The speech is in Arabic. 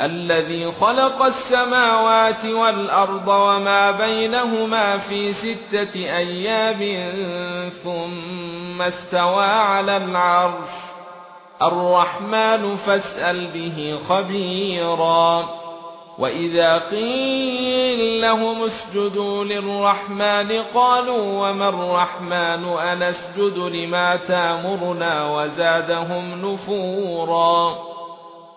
الذي خلق السماوات والأرض وما بينهما في ستة أيام ثم استوى على العرش. الرحمن فاسأل به خبيرا. وإذا قيل لهم اسجدوا للرحمن قالوا وما الرحمن؟ أنسجد لما تامرنا وزادهم نفورا.